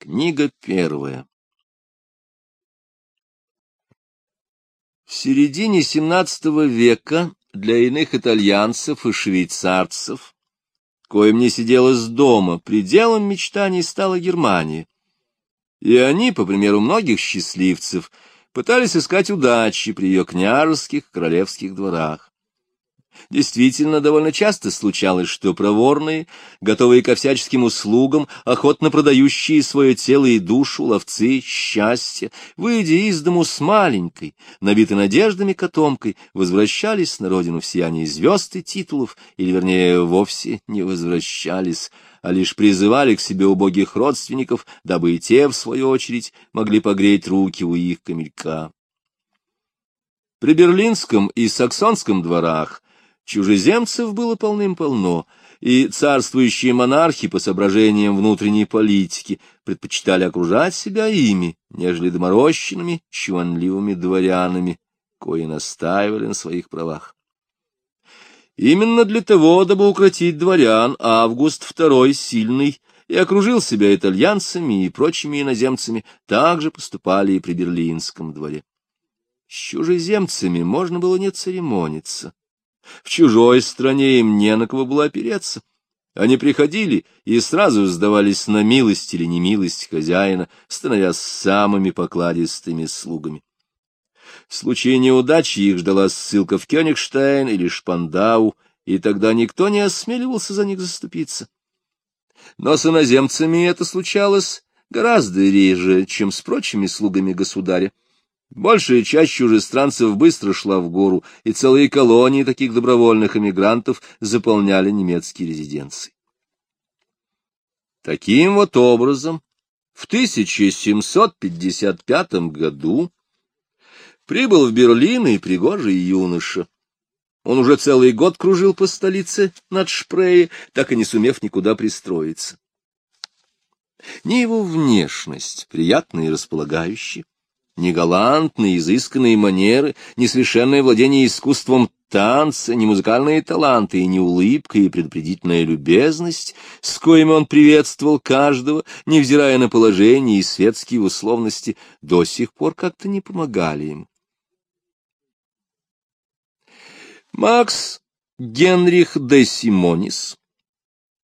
Книга первая. В середине XVII века для иных итальянцев и швейцарцев, коим не сиделось дома, пределом мечтаний стала Германия. И они, по примеру многих счастливцев, пытались искать удачи при ее княжеских королевских дворах. Действительно, довольно часто случалось, что проворные, готовые ко всяческим услугам, охотно продающие свое тело и душу ловцы счастья, выйдя из дому с маленькой, набитой надеждами котомкой, возвращались на родину в сиянии звезд и титулов, или, вернее, вовсе не возвращались, а лишь призывали к себе убогих родственников, дабы и те, в свою очередь, могли погреть руки у их камелька. При Берлинском и Саксонском дворах Чужеземцев было полным-полно, и царствующие монархи по соображениям внутренней политики предпочитали окружать себя ими, нежели доморощенными, чванливыми дворянами, кои настаивали на своих правах. Именно для того, дабы укротить дворян, Август II сильный и окружил себя итальянцами и прочими иноземцами, также поступали и при Берлинском дворе. С чужеземцами можно было не церемониться. В чужой стране им не на кого было опереться. Они приходили и сразу сдавались на милость или немилость хозяина, становясь самыми покладистыми слугами. В случае неудачи их ждала ссылка в Кёнигштейн или Шпандау, и тогда никто не осмеливался за них заступиться. Но с иноземцами это случалось гораздо реже, чем с прочими слугами государя. Большая часть чужестранцев быстро шла в гору, и целые колонии таких добровольных эмигрантов заполняли немецкие резиденции. Таким вот образом, в 1755 году прибыл в Берлин и пригожий юноша. Он уже целый год кружил по столице над Шпрее, так и не сумев никуда пристроиться. Ни его внешность, приятная и располагающая, ни галантные, изысканные манеры, ни совершенное владение искусством танца, ни музыкальные таланты, ни улыбка и предупредительная любезность, с коими он приветствовал каждого, невзирая на положение и светские условности, до сих пор как-то не помогали ему. Макс Генрих де Симонис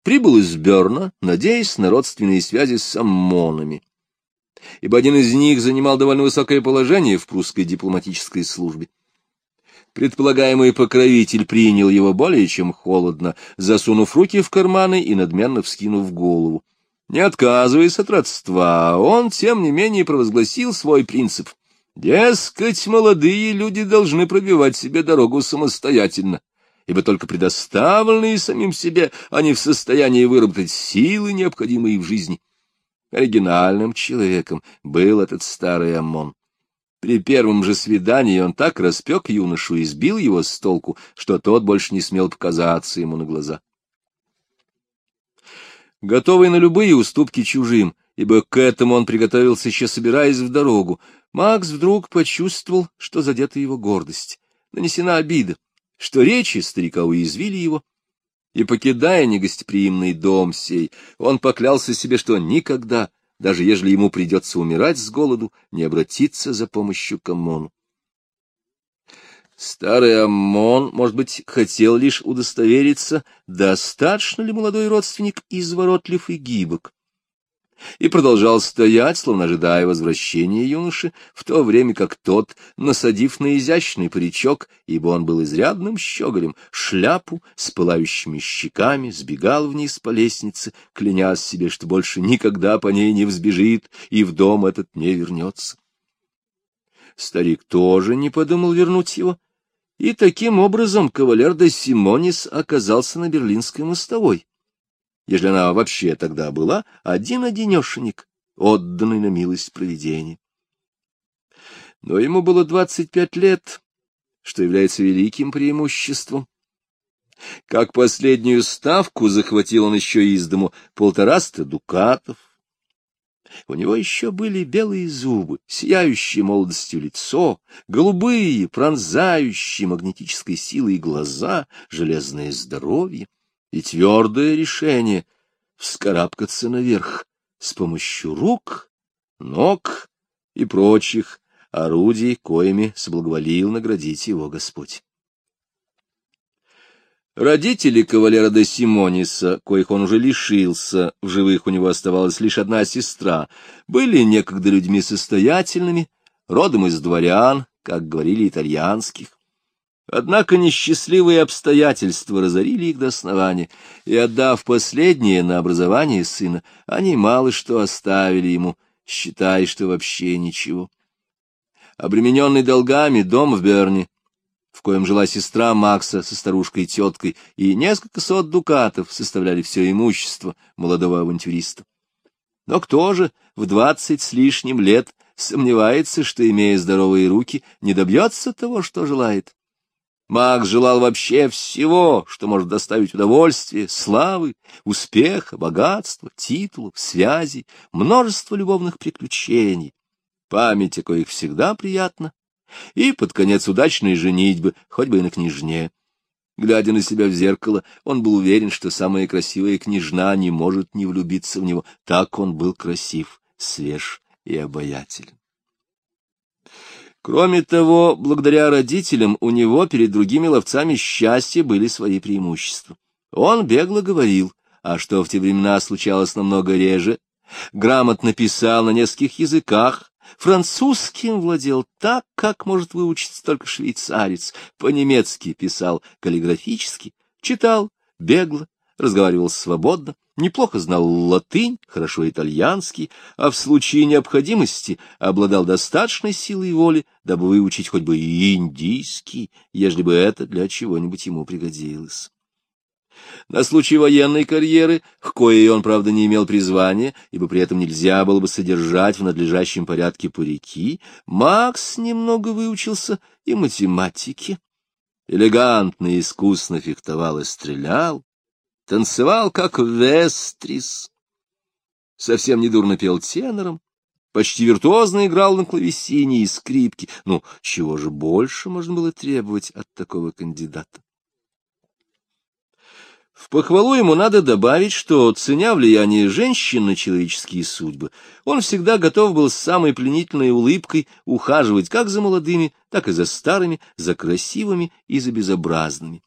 прибыл из Берна, надеясь на родственные связи с саммонами ибо один из них занимал довольно высокое положение в прусской дипломатической службе. Предполагаемый покровитель принял его более чем холодно, засунув руки в карманы и надменно вскинув голову. Не отказываясь от родства, он, тем не менее, провозгласил свой принцип. Дескать, молодые люди должны пробивать себе дорогу самостоятельно, ибо только предоставленные самим себе они в состоянии выработать силы, необходимые в жизни. Оригинальным человеком был этот старый Амон. При первом же свидании он так распек юношу и сбил его с толку, что тот больше не смел показаться ему на глаза. Готовый на любые уступки чужим, ибо к этому он приготовился еще собираясь в дорогу, Макс вдруг почувствовал, что задета его гордость, нанесена обида, что речи старика уязвили его, и, покидая негостеприимный дом сей, он поклялся себе, что никогда, даже ежели ему придется умирать с голоду, не обратиться за помощью к Амону. Старый Амон, может быть, хотел лишь удостовериться, достаточно ли молодой родственник изворотлив и гибок и продолжал стоять, словно ожидая возвращения юноши, в то время как тот, насадив на изящный паричок, ибо он был изрядным щеголем, шляпу с пылающими щеками, сбегал вниз по лестнице, клянясь себе, что больше никогда по ней не взбежит и в дом этот не вернется. Старик тоже не подумал вернуть его, и таким образом кавалер де Симонис оказался на Берлинской мостовой если она вообще тогда была, один-одинешенек, отданный на милость провидения. Но ему было двадцать пять лет, что является великим преимуществом. Как последнюю ставку захватил он еще из дому полтораста дукатов. У него еще были белые зубы, сияющие молодостью лицо, голубые, пронзающие магнетической силой глаза, железное здоровье и твердое решение вскарабкаться наверх, с помощью рук, ног и прочих орудий, коими соблаговолил наградить его Господь. Родители кавалера де Симониса, коих он уже лишился, в живых у него оставалась лишь одна сестра, были некогда людьми состоятельными, родом из дворян, как говорили итальянских. Однако несчастливые обстоятельства разорили их до основания, и, отдав последнее на образование сына, они мало что оставили ему, считая, что вообще ничего. Обремененный долгами дом в Берне в коем жила сестра Макса со старушкой-теткой, и несколько сот дукатов составляли все имущество молодого авантюриста. Но кто же в двадцать с лишним лет сомневается, что, имея здоровые руки, не добьется того, что желает? Макс желал вообще всего, что может доставить удовольствие, славы, успеха, богатства, титулов, связей, множество любовных приключений, память о коих всегда приятна и под конец удачной женитьбы, хоть бы и на княжне. Глядя на себя в зеркало, он был уверен, что самая красивая княжна не может не влюбиться в него. Так он был красив, свеж и обаятелен. Кроме того, благодаря родителям у него перед другими ловцами счастья были свои преимущества. Он бегло говорил, а что в те времена случалось намного реже, грамотно писал на нескольких языках, Французским владел так, как может выучиться только швейцарец. По-немецки писал каллиграфически, читал бегло, разговаривал свободно, неплохо знал латынь, хорошо итальянский, а в случае необходимости обладал достаточной силой воли, дабы выучить хоть бы индийский, ежели бы это для чего-нибудь ему пригодилось. На случай военной карьеры, к коей он, правда, не имел призвания, ибо при этом нельзя было бы содержать в надлежащем порядке парики, Макс немного выучился и математике. Элегантно и искусно фехтовал и стрелял, танцевал, как Вестрис, совсем недурно пел тенором, почти виртуозно играл на клавесине и скрипке. Ну, чего же больше можно было требовать от такого кандидата? В похвалу ему надо добавить, что, ценя влияние женщин на человеческие судьбы, он всегда готов был с самой пленительной улыбкой ухаживать как за молодыми, так и за старыми, за красивыми и за безобразными.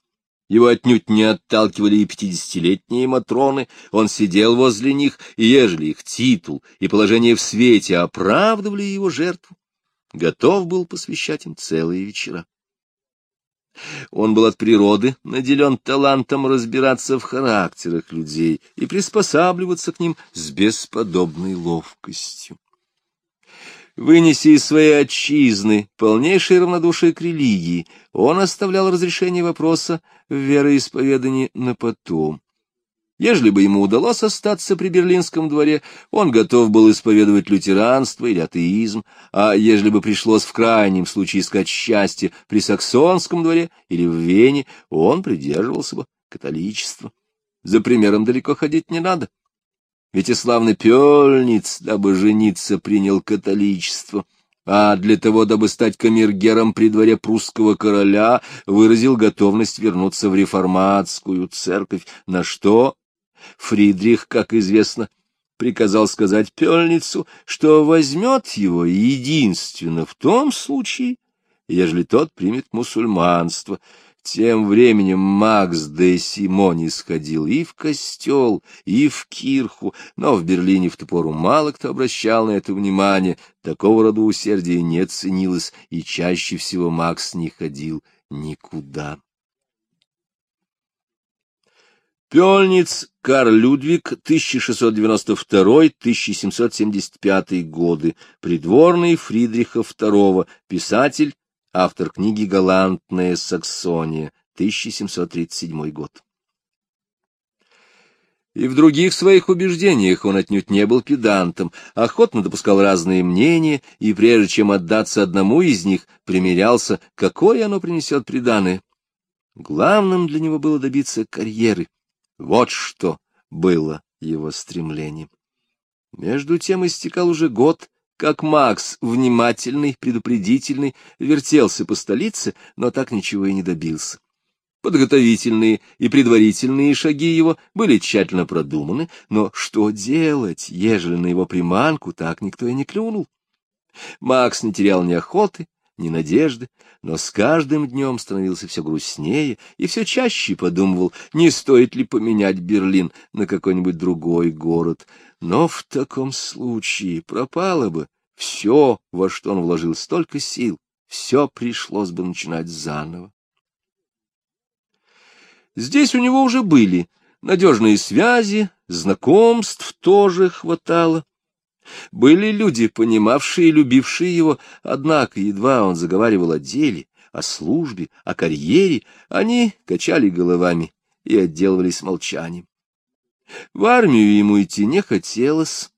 Его отнюдь не отталкивали и пятидесятилетние матроны, он сидел возле них, и ежели их титул и положение в свете оправдывали его жертву, готов был посвящать им целые вечера. Он был от природы наделен талантом разбираться в характерах людей и приспосабливаться к ним с бесподобной ловкостью. Вынеся из своей отчизны полнейшее равнодушие к религии, он оставлял разрешение вопроса в вероисповедании на потом. Ежели бы ему удалось остаться при Берлинском дворе, он готов был исповедовать лютеранство или атеизм, а ежели бы пришлось в крайнем случае искать счастье при Саксонском дворе или в Вене, он придерживался бы католичества. За примером далеко ходить не надо. Ведь и Пёльниц, дабы жениться, принял католичество, а для того, дабы стать камергером при дворе прусского короля, выразил готовность вернуться в реформатскую церковь, на что Фридрих, как известно, приказал сказать Пельницу, что возьмет его единственно в том случае, ежели тот примет мусульманство. Тем временем Макс де Симони сходил и в костел, и в кирху, но в Берлине в ту пору мало кто обращал на это внимание, такого рода усердия не ценилось, и чаще всего Макс не ходил никуда. Пёльниц Карл Людвиг, 1692-1775 годы, придворный Фридриха II, писатель, автор книги «Галантная Саксония», 1737 год. И в других своих убеждениях он отнюдь не был педантом, охотно допускал разные мнения, и прежде чем отдаться одному из них, примерялся, какое оно принесет приданое. Главным для него было добиться карьеры, вот что было его стремлением. Между тем истекал уже год, как Макс, внимательный, предупредительный, вертелся по столице, но так ничего и не добился. Подготовительные и предварительные шаги его были тщательно продуманы, но что делать, ежели на его приманку так никто и не клюнул? Макс не терял ни охоты, ни надежды, но с каждым днем становился все грустнее и все чаще подумывал, не стоит ли поменять Берлин на какой-нибудь другой город. Но в таком случае пропало бы все, во что он вложил столько сил, все пришлось бы начинать заново. Здесь у него уже были надежные связи, знакомств тоже хватало. Были люди, понимавшие и любившие его, однако едва он заговаривал о деле, о службе, о карьере, они качали головами и отделывались молчанием. В армию ему идти не хотелось,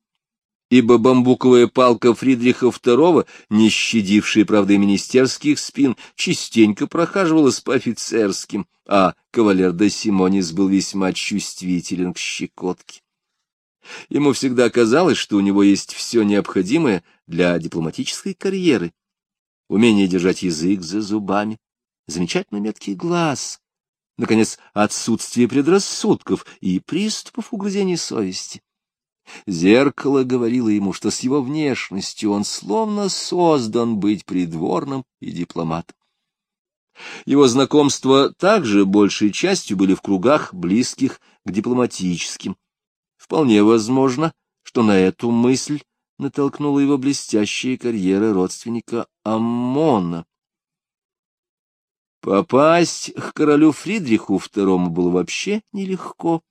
ибо бамбуковая палка Фридриха II, не щадившая, правда, министерских спин, частенько прохаживалась по офицерским, а кавалер де Симонис был весьма чувствителен к щекотке. Ему всегда казалось, что у него есть все необходимое для дипломатической карьеры. Умение держать язык за зубами, замечательно меткий глаз, наконец, отсутствие предрассудков и приступов угрызений совести. Зеркало говорило ему, что с его внешностью он словно создан быть придворным и дипломатом. Его знакомства также большей частью были в кругах, близких к дипломатическим. Вполне возможно, что на эту мысль натолкнула его блестящая карьера родственника Аммона. Попасть к королю Фридриху II было вообще нелегко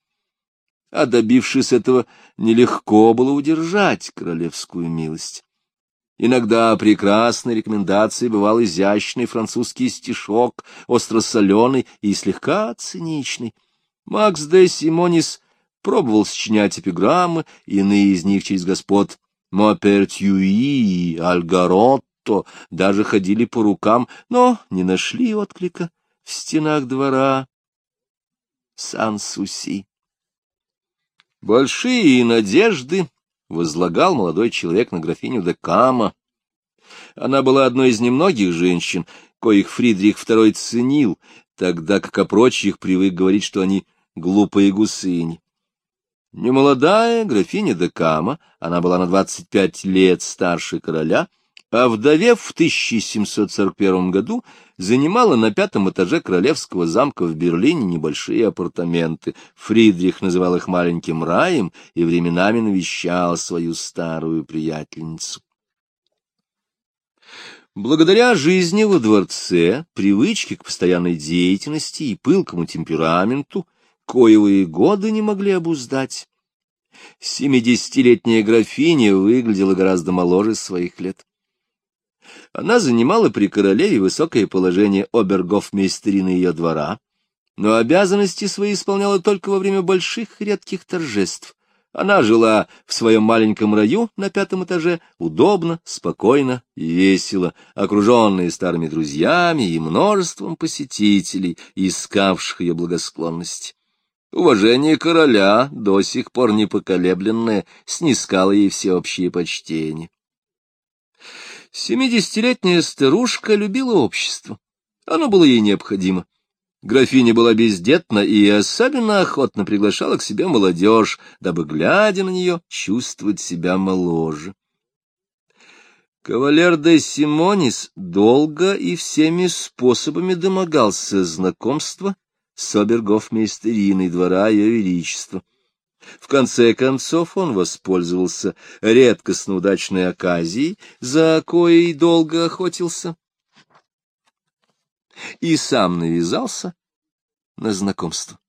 а добившись этого, нелегко было удержать королевскую милость. Иногда прекрасной рекомендацией бывал изящный французский стишок, остросоленый и слегка циничный. Макс де Симонис пробовал сочинять эпиграммы, иные из них через господ Мопертюи Альгаротто даже ходили по рукам, но не нашли отклика в стенах двора Сан-Суси. Большие надежды возлагал молодой человек на графиню де Кама. Она была одной из немногих женщин, коих Фридрих II ценил, тогда как о прочих привык говорить, что они глупые гусыни. Немолодая графиня де Кама, она была на двадцать пять лет старше короля, а вдовев в 1741 году занимала на пятом этаже королевского замка в Берлине небольшие апартаменты. Фридрих называл их маленьким раем и временами навещал свою старую приятельницу. Благодаря жизни во дворце, привычке к постоянной деятельности и пылкому темпераменту, коевые годы не могли обуздать, семидесятилетняя графиня выглядела гораздо моложе своих лет. Она занимала при королеве высокое положение обергофмейстерины ее двора, но обязанности свои исполняла только во время больших редких торжеств. Она жила в своем маленьком раю на пятом этаже, удобно, спокойно и весело, окруженная старыми друзьями и множеством посетителей, искавших ее благосклонности. Уважение короля, до сих пор непоколебленное, снискало ей всеобщее почтение. Семидесятилетняя старушка любила общество. Оно было ей необходимо. Графиня была бездетна и особенно охотно приглашала к себе молодежь, дабы, глядя на нее, чувствовать себя моложе. Кавалер де Симонис долго и всеми способами домогался знакомства с обергофмейстериной двора Ее Величества. В конце концов он воспользовался редкостно удачной оказией, за коей долго охотился, и сам навязался на знакомство.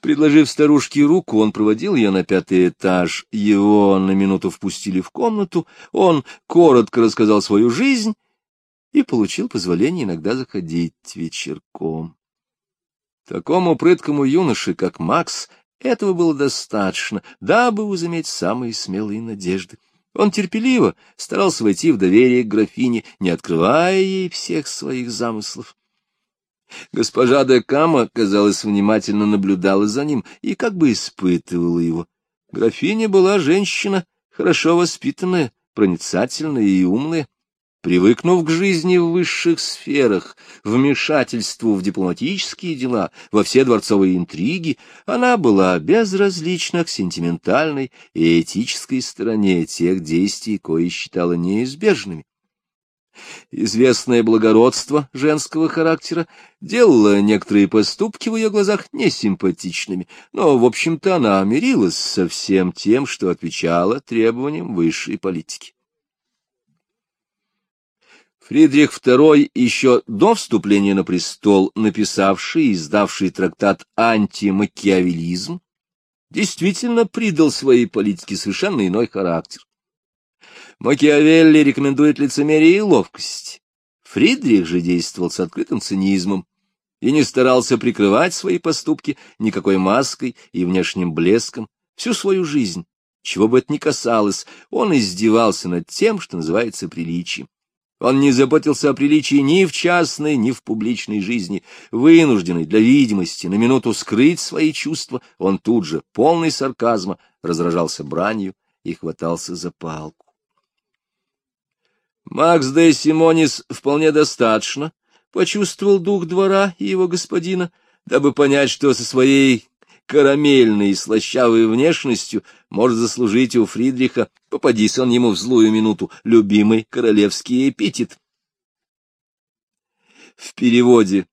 Предложив старушке руку, он проводил ее на пятый этаж, его на минуту впустили в комнату, он коротко рассказал свою жизнь и получил позволение иногда заходить вечерком. Такому прыткому юноше, как Макс, этого было достаточно, дабы возыметь самые смелые надежды. Он терпеливо старался войти в доверие к графине, не открывая ей всех своих замыслов. Госпожа де Кама, казалось, внимательно наблюдала за ним и как бы испытывала его. Графиня была женщина, хорошо воспитанная, проницательная и умная. Привыкнув к жизни в высших сферах, вмешательству в дипломатические дела, во все дворцовые интриги, она была безразлична к сентиментальной и этической стороне тех действий, кои считала неизбежными. Известное благородство женского характера делало некоторые поступки в ее глазах несимпатичными, но, в общем-то, она мирилась со всем тем, что отвечало требованиям высшей политики. Фридрих II, еще до вступления на престол, написавший и издавший трактат «Антимакиавелизм», действительно придал своей политике совершенно иной характер. Макиавелли рекомендует лицемерие и ловкость. Фридрих же действовал с открытым цинизмом и не старался прикрывать свои поступки никакой маской и внешним блеском всю свою жизнь. Чего бы это ни касалось, он издевался над тем, что называется приличием. Он не заботился о приличии ни в частной, ни в публичной жизни. Вынужденный для видимости на минуту скрыть свои чувства, он тут же, полный сарказма, разражался бранью и хватался за палку. Макс де Симонис вполне достаточно почувствовал дух двора и его господина, дабы понять, что со своей карамельной и слащавой внешностью может заслужить у Фридриха, попадись он ему в злую минуту, любимый королевский эпитет. В переводе,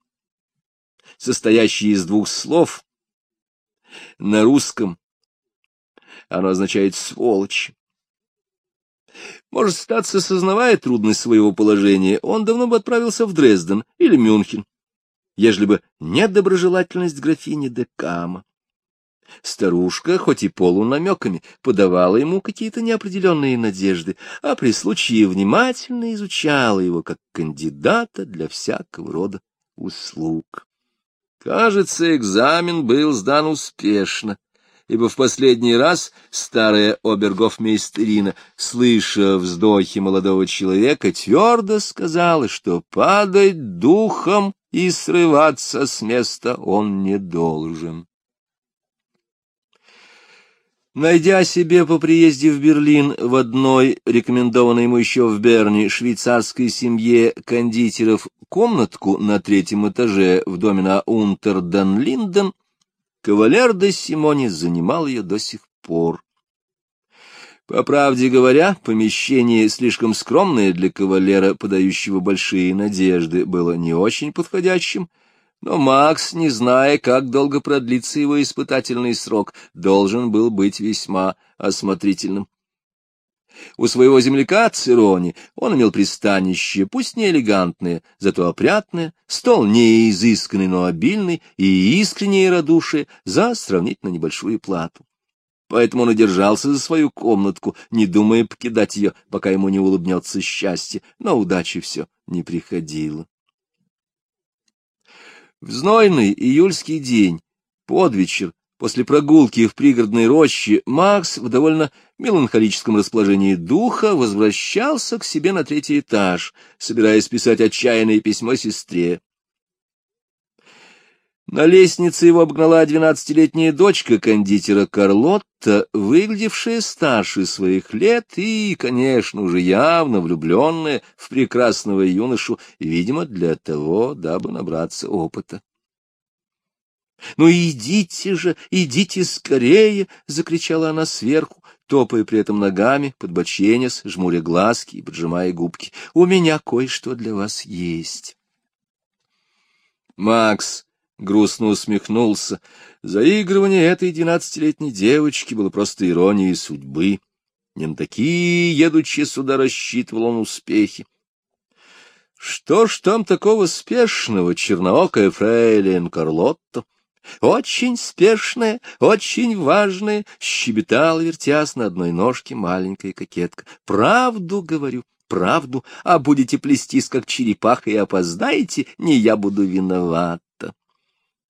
состоящий из двух слов, на русском оно означает «сволочь». Может, статься, сознавая трудность своего положения, он давно бы отправился в Дрезден или Мюнхен, ежели бы не доброжелательность графини де Кама. Старушка, хоть и полунамеками, подавала ему какие-то неопределенные надежды, а при случае внимательно изучала его как кандидата для всякого рода услуг. Кажется, экзамен был сдан успешно, ибо в последний раз старая обергофмейстерина, слыша вздохи молодого человека, твердо сказала, что падать духом и срываться с места он не должен. Найдя себе по приезде в Берлин в одной, рекомендованной ему еще в Берне, швейцарской семье кондитеров комнатку на третьем этаже в доме на Унтерден-Линден, кавалер де Симони занимал ее до сих пор. По правде говоря, помещение, слишком скромное для кавалера, подающего большие надежды, было не очень подходящим, но Макс, не зная, как долго продлится его испытательный срок, должен был быть весьма осмотрительным. У своего земляка Цирони он имел пристанище, пусть не элегантное, зато опрятное, стол не изысканный, но обильный и искреннее радушие за сравнительно небольшую плату. Поэтому он и держался за свою комнатку, не думая покидать ее, пока ему не улыбнется счастье, но удачи все не приходило. В знойный июльский день, под вечер, после прогулки в пригородной роще, Макс в довольно меланхолическом расположении духа возвращался к себе на третий этаж, собираясь писать отчаянное письмо сестре. На лестнице его обгнала двенадцатилетняя дочка кондитера Карлотта, выглядевшая старше своих лет и, конечно, уже явно влюбленная в прекрасного юношу, видимо, для того, дабы набраться опыта. — Ну идите же, идите скорее! — закричала она сверху, топая при этом ногами, подбоченясь, жмуря глазки и поджимая губки. — У меня кое-что для вас есть. Макс грустно усмехнулся. Заигрывание этой двенадцатилетней девочки было просто иронией судьбы. Не на такие едучие сюда рассчитывал он успехи. Что ж там такого спешного, черноокая фрейлин Карлотта? Очень спешная, очень важная, щебетала, вертясь на одной ножке маленькая кокетка. Правду говорю, правду, а будете плестись, как черепаха, и опоздаете, не я буду виноват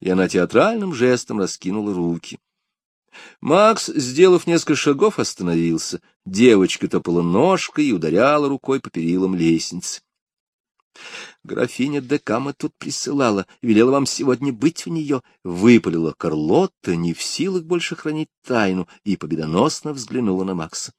и она театральным жестом раскинула руки. Макс, сделав несколько шагов, остановился. Девочка топала ножкой и ударяла рукой по перилам лестницы. Графиня Декама тут присылала, велела вам сегодня быть у нее, выпалила Карлотта, не в силах больше хранить тайну, и победоносно взглянула на Макса.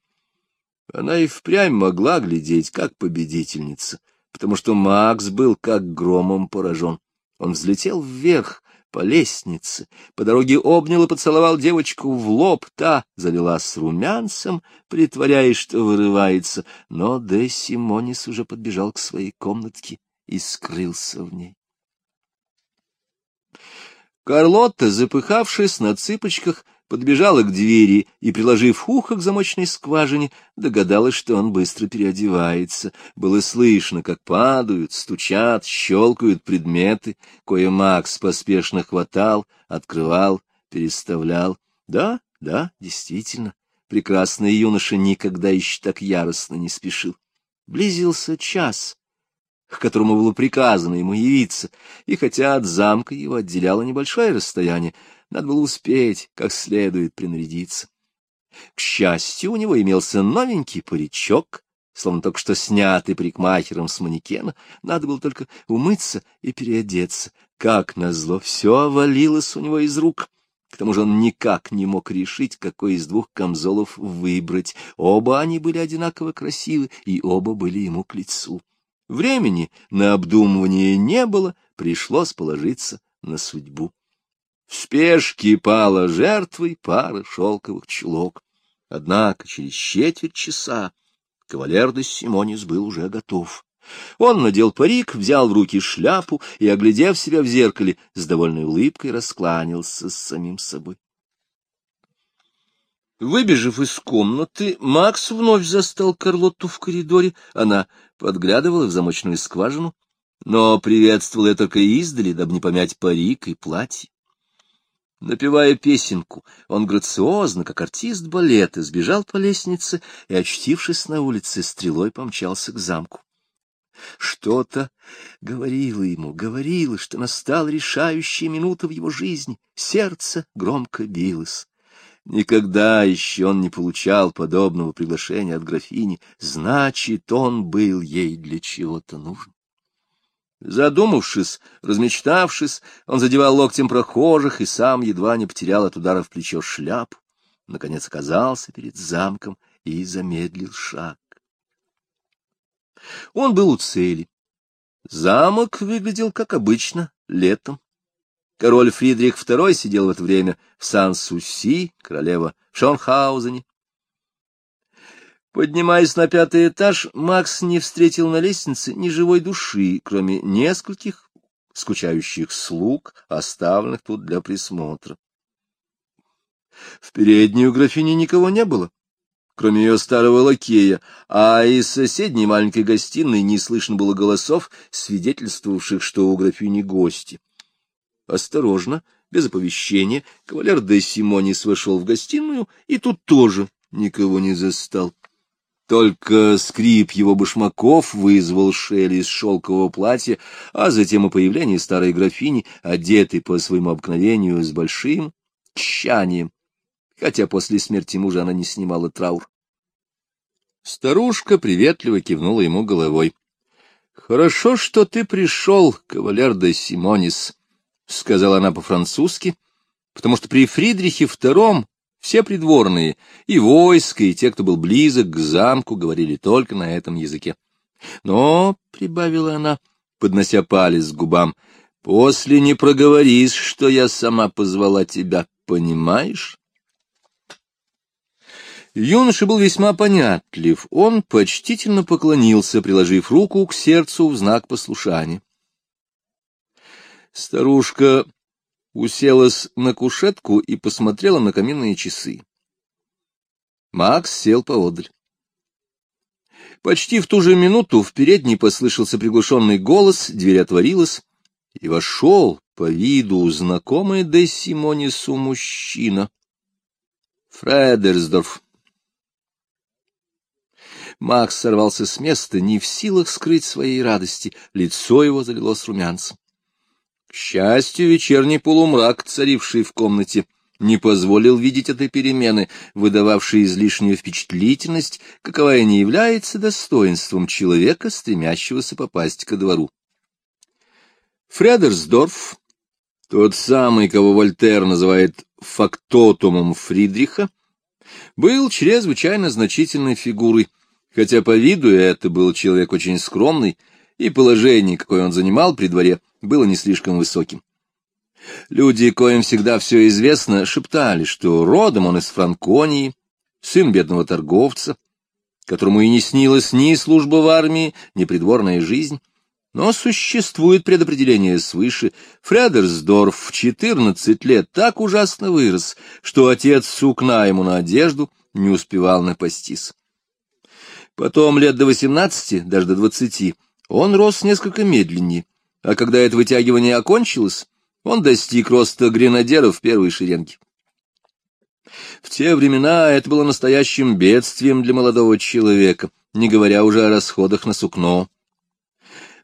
Она и впрямь могла глядеть, как победительница, потому что Макс был как громом поражен. Он взлетел вверх, по лестнице, по дороге обнял и поцеловал девочку в лоб, та залилась румянцем, притворяясь, что вырывается, но Де Симонис уже подбежал к своей комнатке и скрылся в ней. Карлотта, запыхавшись на цыпочках, подбежала к двери и, приложив ухо к замочной скважине, догадалась, что он быстро переодевается. Было слышно, как падают, стучат, щелкают предметы, кое Макс поспешно хватал, открывал, переставлял. Да, да, действительно, прекрасный юноша никогда еще так яростно не спешил. Близился час, к которому было приказано ему явиться, и хотя от замка его отделяло небольшое расстояние, надо было успеть, как следует принарядиться. К счастью, у него имелся новенький паричок, словно только что снятый парикмахером с манекена. Надо было только умыться и переодеться. Как назло, все валилось у него из рук. К тому же он никак не мог решить, какой из двух камзолов выбрать. Оба они были одинаково красивы, и оба были ему к лицу. Времени на обдумывание не было, пришлось положиться на судьбу. В спешке пала жертвой пара шелковых чулок. Однако через четверть часа кавалер де Симонис был уже готов. Он надел парик, взял в руки шляпу и, оглядев себя в зеркале, с довольной улыбкой раскланялся с самим собой. Выбежав из комнаты, Макс вновь застал Карлотту в коридоре. Она подглядывала в замочную скважину, но приветствовала только издали, дабы не помять парик и платье. Напевая песенку, он грациозно, как артист балета, сбежал по лестнице и, очтившись на улице, стрелой помчался к замку. Что-то говорило ему, говорило, что настала решающая минута в его жизни. Сердце громко билось. Никогда еще он не получал подобного приглашения от графини. Значит, он был ей для чего-то нужен. Задумавшись, размечтавшись, он задевал локтем прохожих и сам едва не потерял от удара в плечо шляпу. Наконец оказался перед замком и замедлил шаг. Он был у цели. Замок выглядел, как обычно, летом. Король Фридрих II сидел в это время в Сан-Суси, королева в Шонхаузене. Поднимаясь на пятый этаж, Макс не встретил на лестнице ни живой души, кроме нескольких скучающих слуг, оставленных тут для присмотра. В переднюю графини никого не было, кроме ее старого лакея, а из соседней маленькой гостиной не слышно было голосов, свидетельствовавших, что у графини гости. Осторожно, без оповещения, кавалер де Симонис вошел в гостиную и тут тоже никого не застал. Только скрип его башмаков вызвал Шелли из шелкового платья, а затем и появление старой графини, одетой по своему обыкновению с большим тщанием, хотя после смерти мужа она не снимала траур. Старушка приветливо кивнула ему головой. — Хорошо, что ты пришел, кавалер де Симонис, — сказала она по-французски, потому что при Фридрихе II все придворные, и войско, и те, кто был близок к замку, говорили только на этом языке. Но, — прибавила она, поднося палец к губам, — после не проговоришь, что я сама позвала тебя, понимаешь? Юноша был весьма понятлив, он почтительно поклонился, приложив руку к сердцу в знак послушания. Старушка уселась на кушетку и посмотрела на каминные часы. Макс сел поодаль. Почти в ту же минуту в передней послышался приглушенный голос, дверь отворилась, и вошел по виду знакомый де Симонису мужчина. Фредерсдорф. Макс сорвался с места, не в силах скрыть своей радости, лицо его залилось румянцем. Счастью, вечерний полумрак, царивший в комнате, не позволил видеть этой перемены, выдававшей излишнюю впечатлительность, каковая не является достоинством человека, стремящегося попасть ко двору. Фредерсдорф, тот самый, кого Вольтер называет фактотумом Фридриха, был чрезвычайно значительной фигурой, хотя по виду это был человек очень скромный, и положение, какое он занимал при дворе, было не слишком высоким. Люди, коим всегда все известно, шептали, что родом он из Франконии, сын бедного торговца, которому и не снилась ни служба в армии, ни придворная жизнь. Но существует предопределение свыше. Фредерсдорф в четырнадцать лет так ужасно вырос, что отец сукна ему на одежду не успевал напастись. Потом лет до восемнадцати, даже до двадцати, он рос несколько медленнее, а когда это вытягивание окончилось, он достиг роста гренадера в первой шеренге. В те времена это было настоящим бедствием для молодого человека, не говоря уже о расходах на сукно.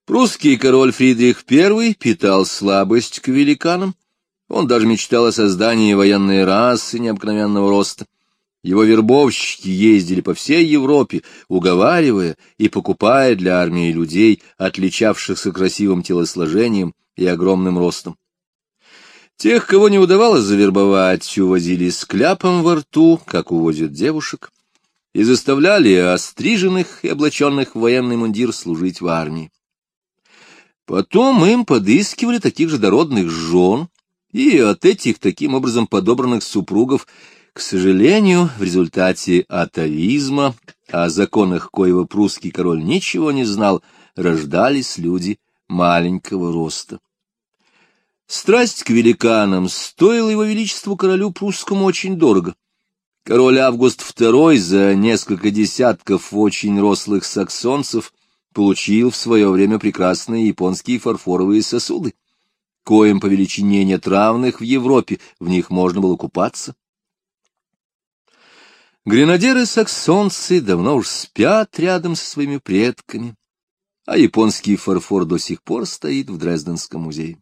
Прусский король Фридрих I питал слабость к великанам. Он даже мечтал о создании военной расы необыкновенного роста. Его вербовщики ездили по всей Европе, уговаривая и покупая для армии людей, отличавшихся красивым телосложением и огромным ростом. Тех, кого не удавалось завербовать, увозили с кляпом во рту, как увозят девушек, и заставляли остриженных и облаченных в военный мундир служить в армии. Потом им подыскивали таких же дородных жен, и от этих таким образом подобранных супругов, к сожалению, в результате атовизма, о законах коего прусский король ничего не знал, рождались люди маленького роста. Страсть к великанам стоила его величеству королю прусскому очень дорого. Король Август II за несколько десятков очень рослых саксонцев получил в свое время прекрасные японские фарфоровые сосуды, коим по величине нет равных в Европе, в них можно было купаться. Гренадеры-саксонцы давно уж спят рядом со своими предками, а японский фарфор до сих пор стоит в Дрезденском музее.